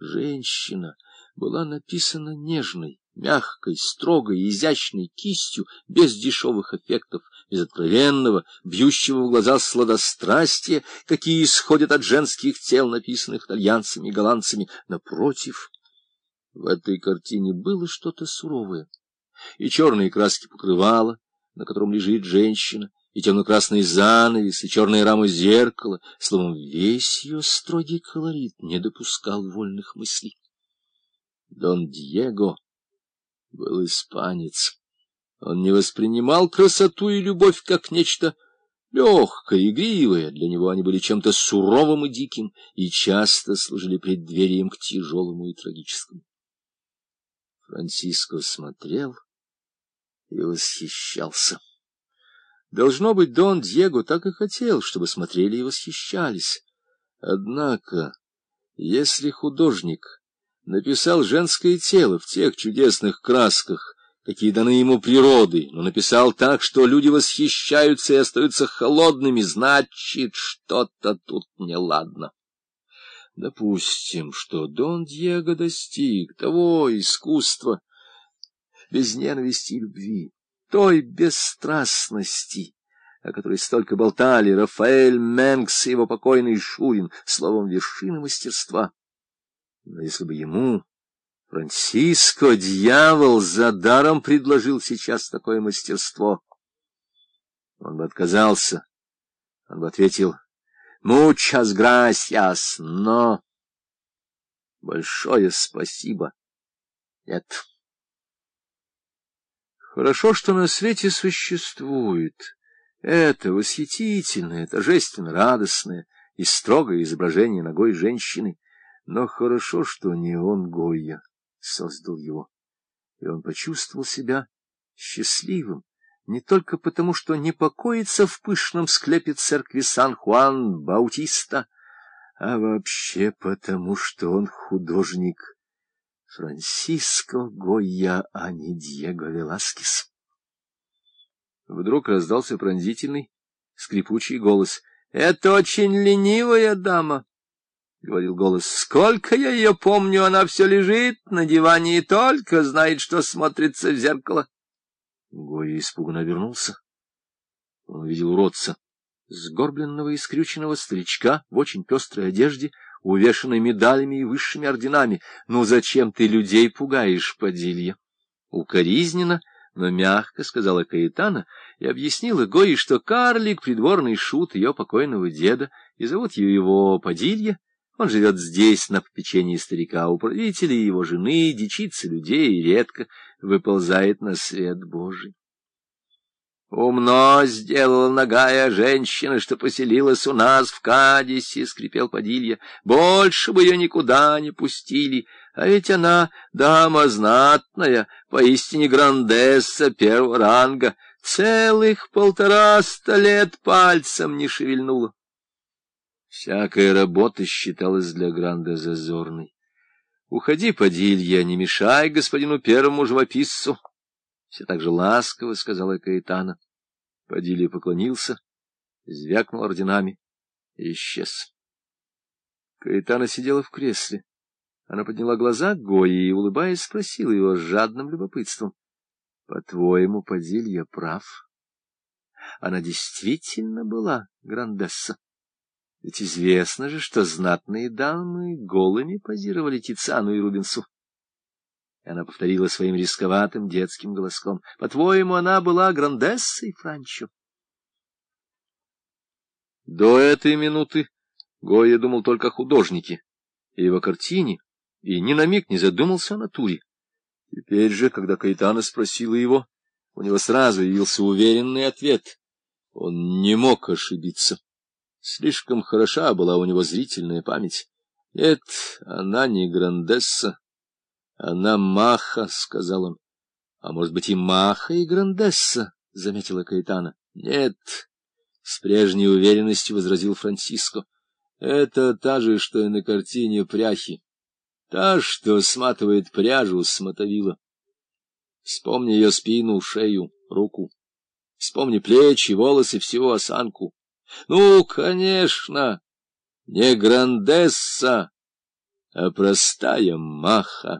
Женщина была написана нежной, мягкой, строгой, изящной кистью, без дешевых эффектов, без откровенного, бьющего в глаза сладострастия, какие исходят от женских тел, написанных итальянцами и голландцами. Напротив, в этой картине было что-то суровое, и черные краски покрывала, на котором лежит женщина, и темно-красный занавес, и черная рама зеркала, словом, весь ее строгий колорит не допускал вольных мыслей. Дон Диего был испанец. Он не воспринимал красоту и любовь как нечто легкое, игривое. Для него они были чем-то суровым и диким, и часто служили преддверием к тяжелому и трагическому. Франциско смотрел и восхищался. Должно быть, Дон Диего так и хотел, чтобы смотрели и восхищались. Однако, если художник написал женское тело в тех чудесных красках, какие даны ему природой, но написал так, что люди восхищаются и остаются холодными, значит, что-то тут неладно. Допустим, что Дон Диего достиг того искусства без ненависти и любви, той бесстрастности, о которой столько болтали Рафаэль Менкс и его покойный Шурин, словом, вершины мастерства. Но если бы ему, Франциско, дьявол, за даром предложил сейчас такое мастерство, он бы отказался, он бы ответил «Muchas gracias, но...» «Большое спасибо». Нет. Хорошо, что на свете существует это восхитительное, торжественно радостное и строгое изображение ногой женщины, но хорошо, что не он, Гойя, создал его, и он почувствовал себя счастливым, не только потому, что не покоится в пышном склепе церкви Сан-Хуан-Баутиста, а вообще потому, что он художник Франсиско Гойя, а не Диего Веласкес. Вдруг раздался пронзительный, скрипучий голос. — Это очень ленивая дама, — говорил голос. — Сколько я ее помню, она все лежит на диване и только знает, что смотрится в зеркало. Гойя испуганно вернулся. Он увидел уродца, сгорбленного и скрюченного старичка в очень пестрой одежде, увешанной медалями и высшими орденами. «Ну зачем ты людей пугаешь, Падилья?» Укоризненно, но мягко сказала Каэтана и объяснила Гои, что карлик — придворный шут ее покойного деда, и зовут ее его Падилья. Он живет здесь, на попечении старика, у правителей его жены, дичится людей и редко выползает на свет Божий. Умно сделала ногая женщина, что поселилась у нас в Кадисе, — скрипел Падилья. Больше бы ее никуда не пустили, а ведь она дама знатная, поистине грандесса первого ранга, целых полтораста лет пальцем не шевельнула. Всякая работа считалась для Гранда зазорной. Уходи, Падилья, не мешай господину первому живописцу. Все так же ласково сказала Каэтана. Падилья поклонился, звякнул орденами и исчез. Каэтана сидела в кресле. Она подняла глаза к и, улыбаясь, спросила его с жадным любопытством. — По-твоему, Падилья прав? Она действительно была грандесса. Ведь известно же, что знатные дамы голыми позировали Тициану и Рубинсу. Она повторила своим рисковатым детским голоском. — По-твоему, она была грандессой, Франчо? До этой минуты Гоя думал только о художнике и его картине, и ни на миг не задумался о натуре. Теперь же, когда Каэтана спросила его, у него сразу явился уверенный ответ. Он не мог ошибиться. Слишком хороша была у него зрительная память. Нет, она не грандесса, она Маха, — сказал он. — А может быть и Маха и Грандесса, — заметила Каэтана. — Нет, — с прежней уверенностью возразил Франциско. — Это та же, что и на картине пряхи. Та, что сматывает пряжу с мотовила. Вспомни ее спину, шею, руку. Вспомни плечи, волосы, всю осанку. Ну, конечно, не Грандесса, а простая маха.